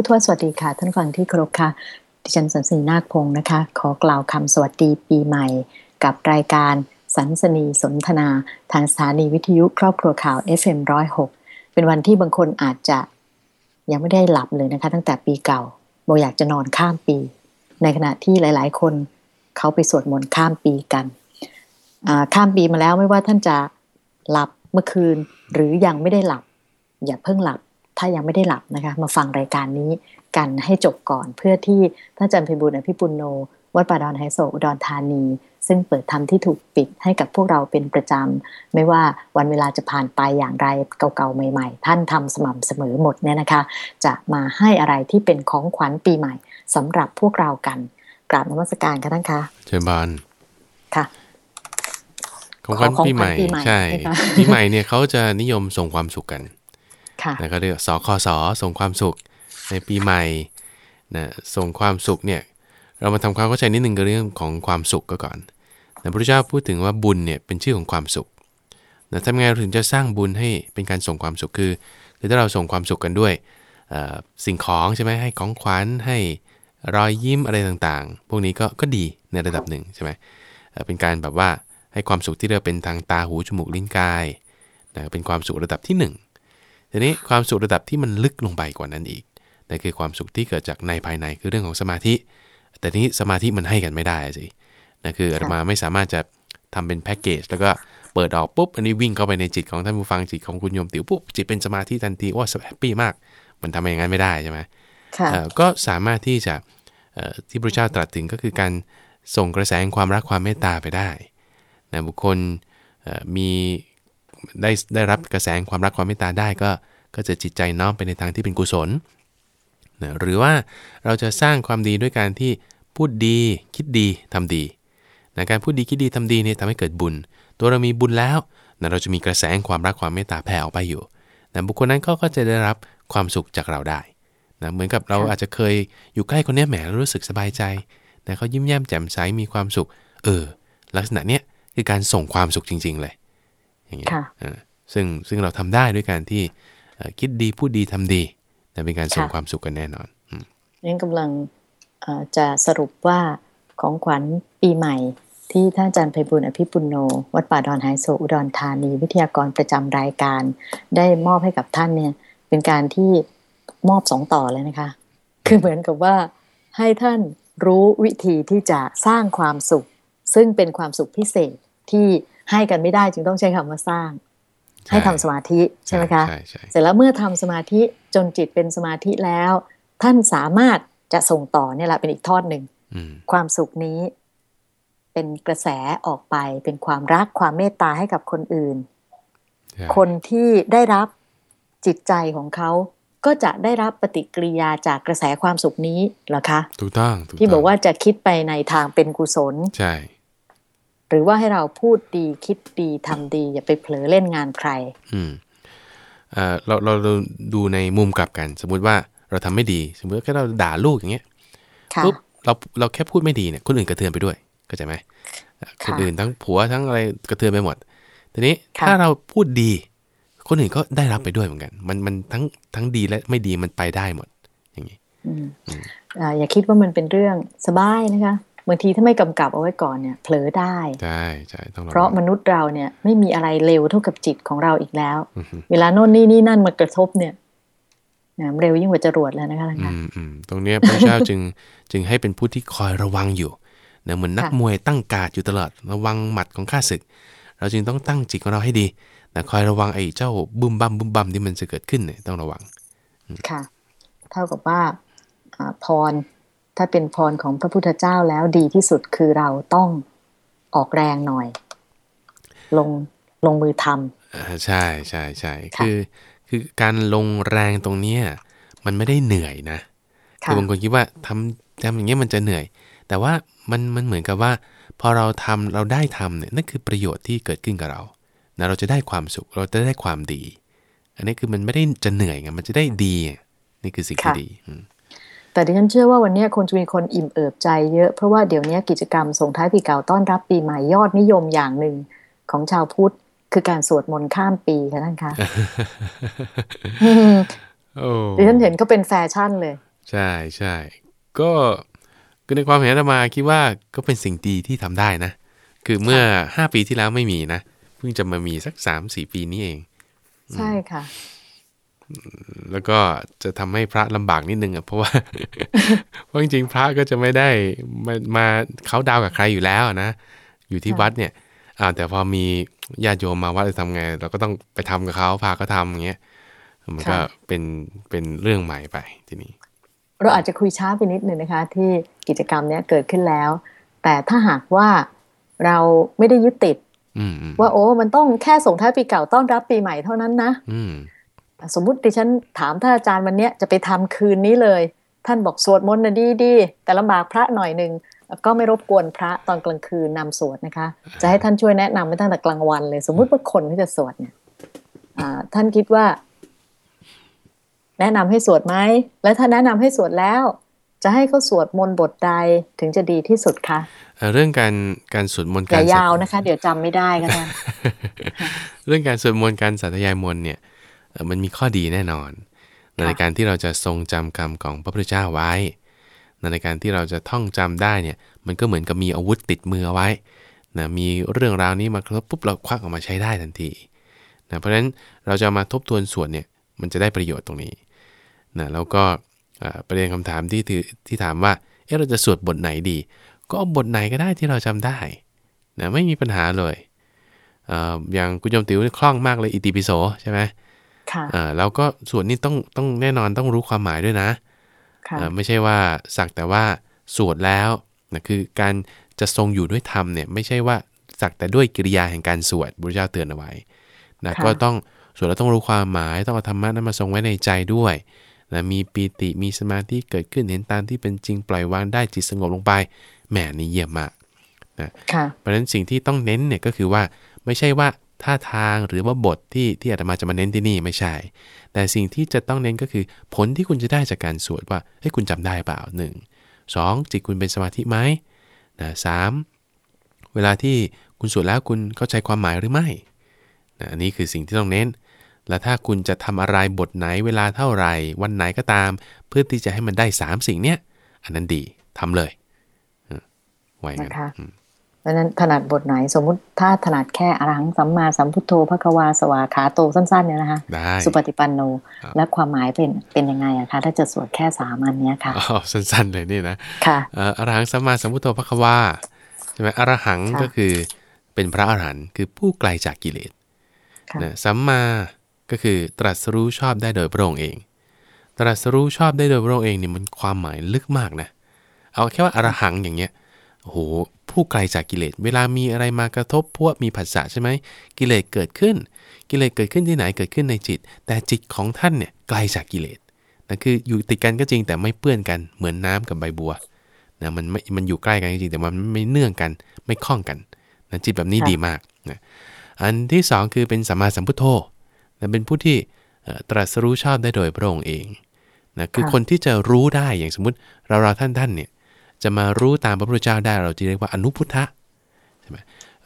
ผู้ทวสวัสดีค่ะ ท่านฟังที่เคารพค่ะ ดิฉันสันสีนาคพงศ์นะคะ ขอกล่าวคำสวัสดีปีใหม่ กับรายการสันสนีสนทนา ทางสถานีวิทยุครอบครัวข่าว FM106 เป็นวันที่บางคนอาจจะยังไม่ได้หลับเลยนะคะ ตั้งแต่ปีเก่าโมอยากจะนอนข้ามปี ในขณะที่หลาย ๆ คนเขาไปสวดมนต์ข้ามปีกัน ข้ามปีมาแล้วไม่ว่าท่านจะหลับเมื่อคืน หรือยังไม่ได้หลับ อย่าเพิ่งหลับ ถ้ายังไม่ได้หลับนะคะมาฟังรายการนี้กันให้จบก่อน เพื่อที่ท่านอาจารย์พิบูลอภิปุโนวัดป่าดอนไฮโซอุดรธานี ซึ่งเปิดธรรมที่ถูกปิดให้กับพวกเราเป็นประจำ ไม่ว่าวันเวลาจะผ่านไปอย่างไรเก่าๆใหม่ ๆ ท่านทำสม่ำเสมอหมดเนี่ยนะคะ จะมาให้อะไรที่เป็นของขวัญปีใหม่สำหรับพวกเรากันกราบนมัสการค่ะท่านคะเชิญบานค่ะของขวัญปีใหม่ใช่ปีใหม่เนี่ยเขาจะนิยมส่งความสุขกัน นะก็เรียกสคสส่งความสุขในปีใหม่นะส่งความสุขเนี่ยเรามาทำความเข้าใจนิดนึงกับเรื่องของความสุขก็ก่อนนะพระพุทธเจ้าพูดถึงว่าบุญเนี่ยเป็นชื่อของความสุขนะทำไงเราถึงจะสร้างบุญให้เป็นการส่งความสุขคือคือถ้าเราส่งความสุขกันด้วยสิ่งของใช่ไหมให้ของขวัญให้รอยยิ้มอะไรต่างๆ พวกนี้ก็ก็ดีในระดับหนึ่งใช่ไหมเป็นการแบบว่าให้ความสุขที่เราเป็นทางตาหูจมูกลิ้นกายนะเป็นความสุขระดับที่ 1 ทีนี้ความสุขระดับที่มันลึกลงไปกว่านั้นอีกนั่นคือความสุขที่เกิดจากในภายในคือเรื่องของสมาธิ แต่นี้สมาธิมันให้กันไม่ได้สินั่นคืออาตมาไม่สามารถจะทำเป็นแพ็กเกจแล้วก็เปิดออกปุ๊บอันนี้วิ่งเข้าไปในจิตของท่านผู้ฟังจิตของคุณโยมติ๋วปุ๊บจิตเป็นสมาธิทันทีว่าแฮปปี้มาก มันทำอย่างนั้นไม่ได้ใช่ไหมก็สามารถที่จะที่พระเจ้าตรัสถึงก็คือการส่งกระแสความรักความเมตตาไปได้นะบุคคลมี ได้ได้รับกระแสความรักความเมตตาได้ก็ก็จะจิตใจน้อมไปในทางที่เป็นกุศลนะหรือว่าเราจะสร้างความดีด้วยการที่พูดดีคิดดีทำดีนะการพูดดีคิดดีทำดีเนี่ยทำให้เกิดบุญ ตัวเรามีบุญแล้วนะเราจะมีกระแสความรักความเมตตาแผ่ออกไปอยู่นะบุคคลนั้นก็จะได้รับความสุขจากเราได้นะเหมือนกับเราอาจจะเคยอยู่ใกล้คนนี้แหมรู้สึกสบายใจนะเขายิ้มแย้มแจ่มใสมีความสุข เออ ลักษณะเนี้ยคือการส่งความสุขจริง ๆ เลย อย่างเงี้ยซึ่งซึ่งเราทำได้ด้วยการที่คิดดีพูดดีทำดีแต่เป็นการส่งความสุขกันแน่นอนนี่กำลังจะสรุปว่าของขวัญปีใหม่ ที่ท่านอาจารย์ไพบุญอภิปุโน วัดป่าดอนไฮโซอุดรธานี วิทยากรประจำรายการ ได้มอบให้กับท่านเนี่ย เป็นการที่มอบสองต่อเลยนะคะ คือเหมือนกับว่าให้ท่านรู้วิธีที่จะสร้างความสุข ซึ่งเป็นความสุขพิเศษ ที่ให้กันไม่ได้จึงต้องใช้คำว่าสร้าง ให้ทำสมาธิใช่ไหมคะเสร็จแล้วเมื่อทำสมาธิจนจิตเป็นสมาธิแล้ว ท่านสามารถจะส่งต่อเนี่ยแหละเป็นอีกทอดหนึ่งความสุขนี้ เป็นกระแสออกไปเป็นความรักความเมตตาให้กับคนอื่น คนที่ได้รับจิตใจของเขาก็จะได้รับปฏิกิริยาจากกระแสความสุขนี้เหรอคะ ถูกต้องที่บอกว่าจะคิดไปในทางเป็นกุศล ใช่ หรือว่าให้เราพูดดีคิดดีทำดี อย่าไปเผลอเล่นงานใคร อืมเอ่อเราเราดูในมุมกลับกัน สมมุติว่าเราทำไม่ดี สมมติแค่เราด่าลูกอย่างเงี้ยปุ๊บเราเราแค่พูดไม่ดีเนี่ยคนอื่นกระเทือนไปด้วยเข้าใจไหมคนอื่นทั้งผัวทั้งอะไรกระเทือนไปหมดทีนี้ถ้าเราพูดดี คนอื่นก็ได้รับไปด้วยเหมือนกัน มันมันทั้งทั้งดีและไม่ดีมันไปได้หมด อย่างนี้อย่าคิดว่ามันเป็นเรื่องสบายนะคะ บางทีถ้าไม่กำกับเอาไว้ก่อนเนี่ยเผลอได้ใช่ใช่ต้องเพราะมนุษย์เราเนี่ยไม่มีอะไรเร็วเท่ากับจิตของเราอีกแล้ว เวลาโน่นนี่นี่นั่นมากระทบเนี่ยเร็วยิ่งกว่าจรวดแล้วนะคะท่านคะตรงนี้พระเจ้าจึงจึงให้เป็นผู้ที่คอยระวังอยู่นะเหมือนนักมวยตั้งการอยู่ตลอดระวังหมัดของข้าศึก เราจึงต้องตั้งจิตของเราให้ดีนะคอยระวังไอ้เจ้าบุ้มบัมบุ้มบัมที่มันจะเกิดขึ้นเนี่ยต้องระวัง ค่ะ เท่ากับว่าพร ถ้าเป็นพรของพระพุทธเจ้าแล้วดีที่สุดคือเราต้องออกแรงหน่อย ลงลงมือทำใช่ใช่ใช่คือคือการลงแรงตรงเนี้ยมันไม่ได้เหนื่อยนะคือบางคนคิดว่าทำทำอย่างเงี้ยมันจะเหนื่อย แต่ว่ามันมันเหมือนกับว่า พอเราทำเราได้ทำเนี่ยนั่นคือประโยชน์ที่เกิดขึ้นกับเรานะเราจะได้ความสุขเราจะได้ความดี อันนี้คือมันไม่ได้จะเหนื่อยไงมันจะได้ดี นี่คือสิ่งที่ดี แต่ดิฉันเชื่อว่าวันนี้คนจะมีคนอิ่มเอิบใจเยอะ เพราะว่าเดี๋ยวนี้กิจกรรมส่งท้ายปีเก่าต้อนรับปีใหม่ยอดนิยมอย่างหนึ่งของชาวพุทธคือการสวดมนต์ข้ามปีค่ะท่านคะดิฉันเห็นเขาเป็นแฟชั่นเลย ใช่ใช่ก็ก็ในความเห็นอามาคิดว่าก็เป็นสิ่งดีที่ทำได้นะ คือเมื่อห้าปีที่แล้วไม่มีนะ เพิ่งจะมามีสักสามสี่ปีนี้เอง ใช่ค่ะ แล้วก็จะทำให้พระลำบากนิดนึงอะเพราะว่าเพราะจริงๆพระก็จะไม่ได้มามาเขาดาวกับใครอยู่แล้วนะอยู่ที่วัดเนี่ยอ่าแต่พอมีญาติโยมมาวัดจะทำไง เราก็ต้องไปทำกับเขาพาเขาทำอย่างเงี้ยมันก็เป็นเป็นเรื่องใหม่ไปทีนี้ เราอาจจะคุยช้าไปนิดหนึ่งนะคะ ที่กิจกรรมเนี้ยเกิดขึ้นแล้ว แต่ถ้าหากว่าเราไม่ได้ยึดติดว่าโอ้มันต้องแค่ส่งท้ายปีเก่าต้อนรับปีใหม่เท่านั้นนะ สมมุติดิฉันถามท่านอาจารย์วันนี้จะไปทำคืนนี้เลย ท่านบอกสวดมนต์นะดีดีแต่ลำบากพระหน่อยหนึ่งก็ไม่รบกวนพระตอนกลางคืนนำสวดนะคะ จะให้ท่านช่วยแนะนำไปตั้งแต่กลางวันเลย สมมุติว่าคนที่จะสวดเนี่ยท่านคิดว่า แนะนำให้สวดไหมและถ้าแนะนำให้สวดแล้ว จะให้เขาสวดมนต์บทใดถึงจะดีที่สุดคะเรื่องการการสวดมนต์การยาวนะคะ เดี๋ยวจำไม่ได้ก็ได้เรื่องการสวดมนต์การสาธยายมนต์เนี่ย มันมีข้อดีแน่นอนในการที่เราจะทรงจำคำของพระพุทธเจ้าไว้ ในการที่เราจะท่องจำได้เนี่ย มันก็เหมือนกับมีอาวุธติดมือเอาไว้นะมีเรื่องราวนี้มาครบปุ๊บเราควักออกมาใช้ได้ทันทีนะเพราะฉะนั้นเราจะมาทบทวนสวดเนี่ยมันจะได้ประโยชน์ตรงนี้นะแล้วก็ประเด็นคำถามที่ที่ถามว่าเออเราจะสวดบทไหนดี ก็บทไหนก็ได้ที่เราจำได้นะไม่มีปัญหาเลยอย่างคุณโยมติ๋วคล่องมากเลยอิติปิโสใช่ไหม ค่ะแล้วก็ส่วนนี้ต้องต้องแน่นอนต้องรู้ความหมายด้วยนะะไม่ใช่ว่าสักแต่ว่าสวดแล้วนะคือการจะทรงอยู่ด้วยธรรมเนี่ยไม่ใช่ว่าสักแต่ด้วยกิริยาแห่งการสวดบุญเจ้าเตือนเอาไว้นะก็ต้องสวดแล้วต้องรู้ความหมายต้องเอาธรรมะนั้นมาทรงไว้ในใจด้วยนะมีปีติมีสมาธิเกิดขึ้นเห็นตามที่เป็นจริงปล่อยวางได้จิตสงบลงไปแหมนี่เยี่ยมมากนะเพราะฉะนั้นสิ่งที่ต้องเน้นเนี่ยก็คือว่าไม่ใช่ว่า ท่าทางหรือว่าบทที่ที่อาตมาจะมาเน้นที่นี่ไม่ใช่ แต่สิ่งที่จะต้องเน้นก็คือ ผลที่คุณจะได้จากการสวดว่าให้คุณจำได้เปล่า1 2จิตคุณเป็นสมาธิไหมนะสเวลาที่คุณสวดแล้วคุณเข้าใจความหมายหรือไม่นะอันนี้คือสิ่งที่ต้องเน้น และถ้าคุณจะทำอะไรบทไหนเวลาเท่าไหร่ วันไหนก็ตาม เพื่อที่จะให้มันได้ 3 สิ่งเนี้ยอันนั้นดีทำเลยไว้กัน ราะนั้นถนัดบทไหนสมมุติถ้าถนัดแค่อรังสัมมาสัมพุทโธพระกวาสวาขาโตสั้นๆเนี่ยนะคะสุปฏิปันโน และความหมายเป็นเป็นยังไงอะคะถ้าจะสวดแค่สามอันเนี้ยค่ะอ๋อสั้นๆเลยนี่นะค่ะอรหังสัมมาสัมพุทโธพระกวาใช่ไหมอรหังก็คือเป็นพระอรหันต์คือผู้ไกลจากกิเลสนะสัมมาก็คือตรัสรู้ชอบได้โดยพระองค์เอง ตรัสรู้ชอบได้โดยพระองค์เองนี่มันความหมายลึกมากนะเอาแค่ว่าอรหังอย่างเงี้ยโอ้โห ผู้ไกลจากกิเลส เวลามีอะไรมากระทบพวกมีผัสสะใช่ไหมกิเลสเกิดขึ้น กิเลสเกิดขึ้นที่ไหนเกิดขึ้นในจิต แต่จิตของท่านเนี่ยไกลจากกิเลสนั่นคืออยู่ติดกันก็จริงแต่ไม่เปื้อนกันเหมือนน้ากับใบบัวนะมันไม่มันอยู่ใกล้กันจริงแต่มันไม่เนื่องกันไม่คล้องกันนะจิตแบบนี้ดีมากนะอันที่ 2 คือเป็นสัมมาสัมพุทโธนะเป็นผู้ที่ตรัสรู้ชอบได้โดยพระองค์เองนะคือคนที่จะรู้ได้อย่างสมมุติเราเราท่านท่านเนี่ย จะมารู้ตามพระพุทธเจ้าได้เราจะเรียกว่าอนุพุทธะใช่ไหม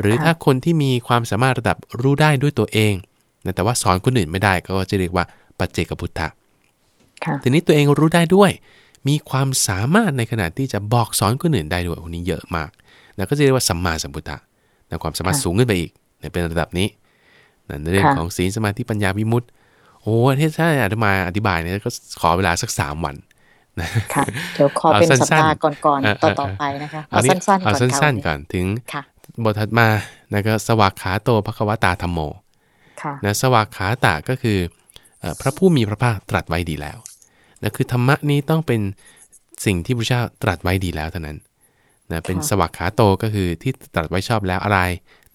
หรือถ้าคนที่มีความสามารถระดับรู้ได้ด้วยตัวเองแต่ว่าสอนคนอื่นไม่ได้ก็จะเรียกว่าปัจเจกพุทธะทีนี้ตัวเองรู้ได้ด้วย มีความสามารถในขณะที่จะบอกสอนคนอื่นได้ด้วยคนนี้เยอะมากนะก็จะเรียกว่าสัมมาสัมพุทธะนะความสามารถสูงขึ้นไปอีกเป็นระดับนี้ในเรื่องของศีลสมาธิปัญญาวิมุตติโอ้ที่ถ้าอธิบายอธิบายเนี่ยก็ขอเวลาสักสามวัน ค่ะเดี๋ยวขอเป็นสัปดาห์ก่อนๆต่อๆไปนะคะเอาสั้นๆก่อนเอาสั้นๆก่อนถึงบทถัดมานะก็สวากขาโตภควตาธรรมโมนะสวากขาตาก็คือพระผู้มีพระภาคตรัสไว้ดีแล้วนะคือธรรมะนี้ต้องเป็นสิ่งที่พระเจ้าตรัสไว้ดีแล้วเท่านั้นนะเป็นสวากขาโตก็คือที่ตรัสไว้ชอบแล้วอะไร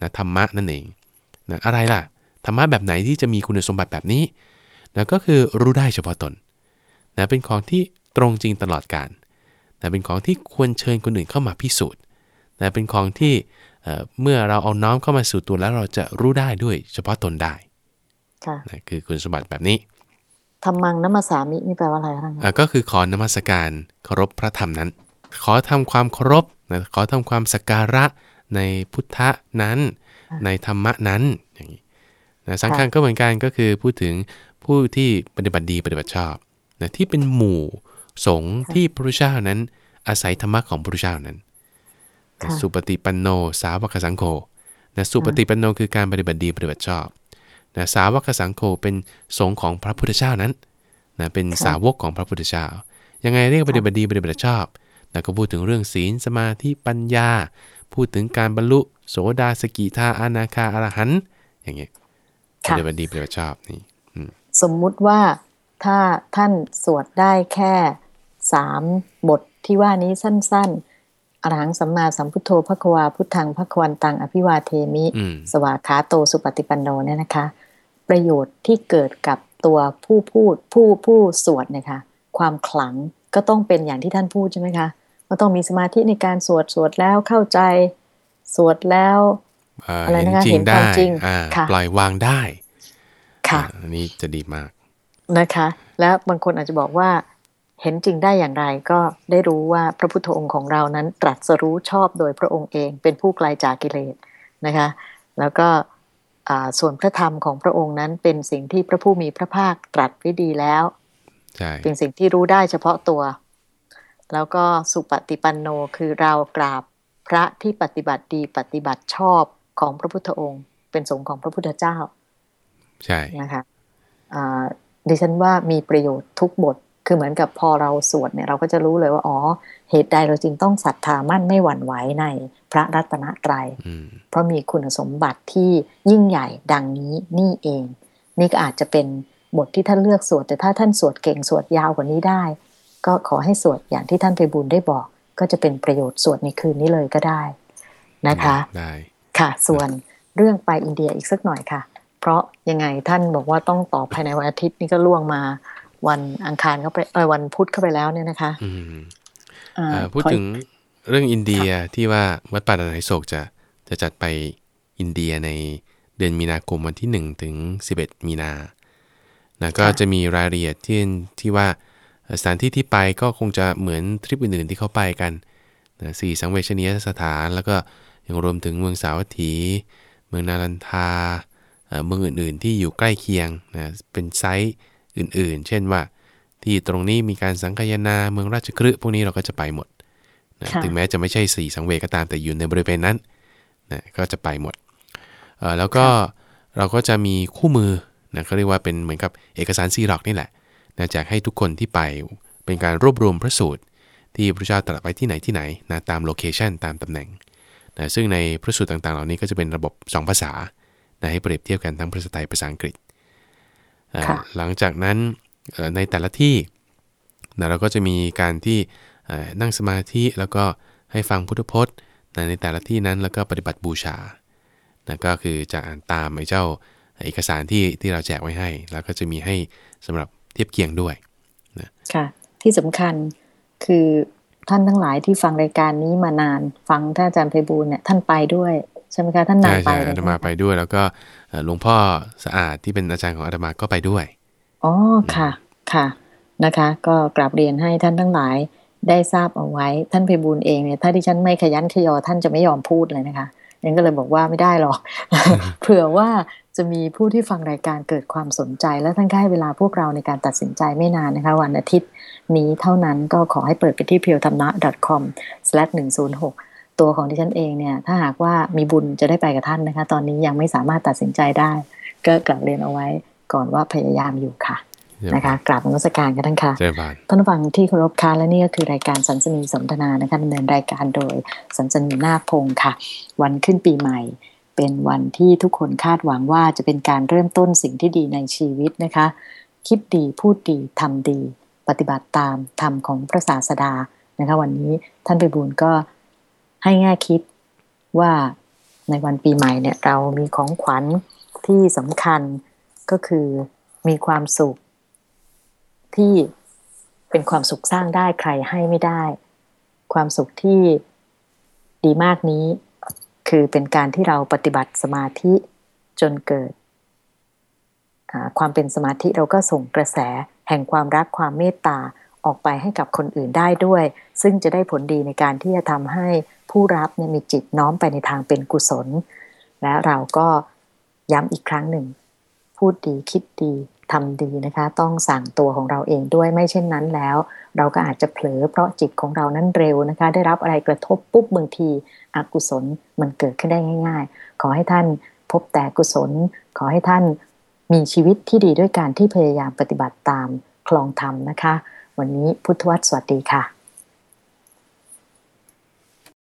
นะธรรมะนั่นเองนะอะไรล่ะธรรมะแบบไหนที่จะมีคุณสมบัติแบบนี้นะก็คือรู้ได้เฉพาะตนนะเป็นของที่ ตรงจริงตลอดการแต่เป็นของที่ควรเชิญคนอื่นเข้ามาพิสูจน์แต่เป็นของที่เมื่อเราเอาน้อมเข้ามาสู่ตัวแล้วเราจะรู้ได้ด้วยเฉพาะตนได้นะคือคุณสมบัติแบบนี้ธรรมังนัมสามินี่แปลว่าอะไรครับก็คือขอนมัสการเคารพพระธรรมนั้น ขอทำความเคารพนะขอทำความสักการะในพุทธะนั้น ในธรรมะนั้นอย่างนี้นะสังฆังก็เหมือนกันก็คือพูดถึงผู้ที่ปฏิบัติดีปฏิบัติชอบนะที่เป็นหมู่ สงฆ์ที่พระพุทธเจ้านั้น อาศัยธรรมะของพระพุทธเจ้านั้น สุปฏิปันโน สาวกสังโฆนะสุปฏิปันโนคือการปฏิบัติดีปฏิบัติชอบนะสาวกสังโฆเป็นสงฆ์ของพระพุทธเจ้านั้นนะเป็นสาวกของพระพุทธเจ้า ยังไงเรียกปฏิบัติดีปฏิบัติชอบนะก็พูดถึงเรื่องศีลสมาธิปัญญา พูดถึงการบรรลุ โสดาสกิทาอนาคาอรหันอย่างเงี้ยปฏิบัติดีปฏิบัติชอบนี่สมมุติว่าถ้าท่านสวดได้แค่ สามบทที่ว่านี้สั้น ๆ อรหังสัมมาสัมพุทโธพระควาพุทธังพระควันตังอภิวาเทมิ สวาขาโตสุปฏิปันโนเนี่ยนะคะ ประโยชน์ที่เกิดกับตัวผู้พูดผู้ผู้สวดนะคะความขลังก็ต้องเป็นอย่างที่ท่านพูดใช่ไหมคะว่าต้องมีสมาธิในการสวดสวดแล้วเข้าใจสวดแล้วอะไรนะคะเห็นความจริงปล่อยวางได้ค่ะอันนี้จะดีมากนะคะ แล้วบางคนอาจจะบอกว่า เห็นจริงได้อย่างไรก็ได้รู้ว่าพระพุทธองค์ของเรานั้นตรัสรู้ชอบโดยพระองค์เองเป็นผู้ไกลาจากกิเลสนะคะ แล้วก็ส่วนพระธรรมของพระองค์นั้นเป็นสิ่งที่พระผู้มีพระภาคตรัสไว้ดีแล้วเป็นสิ่งที่รู้ได้เฉพาะตัว แล้วก็สุปฏิปันโนคือเรากราบพระที่ปฏิบัติดีปฏิบัติชอบของพระพุทธองค์ เป็นสงฆ์ของพระพุทธเจ้า ใช่นะคะดิฉันว่ามีประโยชน์ทุกบท คือเหมือนกับพอเราสวดเนี่ยเราก็จะรู้เลยว่าอ๋อเหตุใดเราจึงต้องศรัทธามั่นไม่หวั่นไหวในพระรัตนตรยัย เพราะมีคุณสมบัติที่ยิ่งใหญ่ดังนี้นี่เอง นี่ก็อาจจะเป็นบทที่ท่านเลือกสวด แต่ถ้าท่านสวดเก่งสวดยาวกว่านี้ได้ ก็ขอให้สวดอย่างที่ท่านไปบุญได้บอก ก็จะเป็นประโยชน์สวดในคืนนี้เลยก็ได้นะคะได้ค่ะ ส่วนเรื่องไปอินเดียอีกสักหน่อยค่ะ เพราะยังไงท่านบอกว่าต้องตอบภายในวันอาทิตย์นี่ก็ล่วงมา วันอังคารเข้าไปเออวันพุธเข้าไปแล้วเนี่ยนะคะพูดถึงเรื่องอินเดียที่ว่าวัดป่าดอนไหโศกจะจะจัดไปอินเดียในเดือนมีนาคมวันที่ 1 ถึง 11 มีนานะก็จะมีรายละเอียดที่ที่ว่าสถานที่ที่ไปก็คงจะเหมือนทริปอื่นๆที่เขาไปกันนะสี่สังเวชนียสถาน แล้วก็ยังรวมถึงเมืองสาวัตถี เมืองนารันทาเมืองอื่นๆที่อยู่ใกล้เคียงนะเป็นไซต์ อื่นๆ เช่นว่า ที่ตรงนี้มีการสังคายนาเมืองราชคฤห์พวกนี้เราก็จะไปหมดนะถึงแม้จะไม่ใช่สีสังเวก็ตามแต่อยู่ในบริเวณนั้นนะก็จะไปหมด แล้วก็เราก็จะมีคู่มือนะเขาเรียกว่าเป็นเหมือนกับเอกสารซีร็อกนี่แหละนะแจกให้ทุกคนที่ไปเป็นการรวบรวมพระสูตร ที่พระเจ้าตรัสไปที่ไหนที่ไหนนะตามโลเคชันตามตำแหน่งนะซึ่งในพระสูตรต่างๆ เหล่านี้ก็จะเป็นระบบ 2 ภาษานะให้เปรียบเทียบกันทั้งภาษาไทยภาษาอังกฤษ หลังจากนั้นในแต่ละที่นะเราก็จะมีการที่นั่งสมาธิแล้วก็ให้ฟังพุทธพจน์ในแต่ละที่นั้นแล้วก็ปฏิบัติบูชานะก็คือจะอ่านตามไอ้เจ้าเอกสารที่ที่เราแจกไว้ให้ แล้วก็จะมีให้สำหรับเทียบเคียงด้วยนะค่ะที่สำคัญคือท่านทั้งหลายที่ฟังรายการนี้มานาน ฟังท่านอาจารย์ไพบูลเนี่ยท่านไปด้วย ใช่ไหมคะท่านนำไปใช่อาตมาไปด้วย แล้วก็หลวงพ่อสะอาดที่เป็นอาจารย์ของอาตมาก็ไปด้วยอ๋อค่ะค่ะนะคะ ก็กราบเรียนให้ท่านทั้งหลายได้ทราบเอาไว้ ท่านเพบูลเองเนี่ยถ้าที่ฉันไม่ขยันขยอท่านจะไม่ยอมพูดเลยนะคะยังก็เลยบอกว่าไม่ได้หรอก เผื่อว่าจะมีผู้ที่ฟังรายการเกิดความสนใจ และท่านก็ให้เวลาพวกเราในการตัดสินใจไม่นานนะคะ วันอาทิตย์นี้เท่านั้นก็ขอให้เปิดไปที่เพียวธรรมะ .com/106 ตัวของดิฉันเองเนี่ยถ้าหากว่ามีบุญจะได้ไปกับท่านนะคะ ตอนนี้ยังไม่สามารถตัดสินใจได้ ก็กลับเรียนเอาไว้ก่อนว่าพยายามอยู่ค่ะนะคะกราบนมัสการกันทั้งค่ะท่านฟังที่เคารพค่ะและนี่ก็คือรายการสันสนีสนทนานะคะดำเนินรายการโดยสันสนีนาคพงศ์ค่ะ วันขึ้นปีใหม่ เป็นวันที่ทุกคนคาดหวังว่าจะเป็นการเริ่มต้นสิ่งที่ดีในชีวิตนะคะ คิดดีพูดดีทำดี ปฏิบัติตามธรรมของพระศาสดานะคะ วันนี้ท่านไปบุญก็ ให้แง่คิดว่าในวันปีใหม่เนี่ยเรามีของขวัญที่สำคัญก็คือมีความสุข ที่เป็นความสุขสร้างได้ใครให้ไม่ได้ ความสุขที่ดีมากนี้ คือเป็นการที่เราปฏิบัติสมาธิจนเกิด ความเป็นสมาธิเราก็ส่งกระแสแห่งความรักความเมตตา ออกไปให้กับคนอื่นได้ด้วย ซึ่งจะได้ผลดีในการที่จะทำให้ผู้รับเนี่ยมีจิตน้อมไปในทางเป็นกุศล และเราก็ย้ำอีกครั้งหนึ่ง พูดดีคิดดีทำดีนะคะ ต้องสั่งตัวของเราเองด้วยไม่เช่นนั้นแล้ว เราก็อาจจะเผลอเพราะจิตของเรานั้นเร็วนะคะ ได้รับอะไรกระทบปุ๊บบางทีอกุศลมันเกิดขึ้นได้ง่าย ๆ ขอให้ท่านพบแต่กุศล ขอให้ท่านมีชีวิตที่ดีด้วยการที่พยายามปฏิบัติตามคลองธรรมนะคะ วันนี้พุทธวัตรสวัสดีค่ะ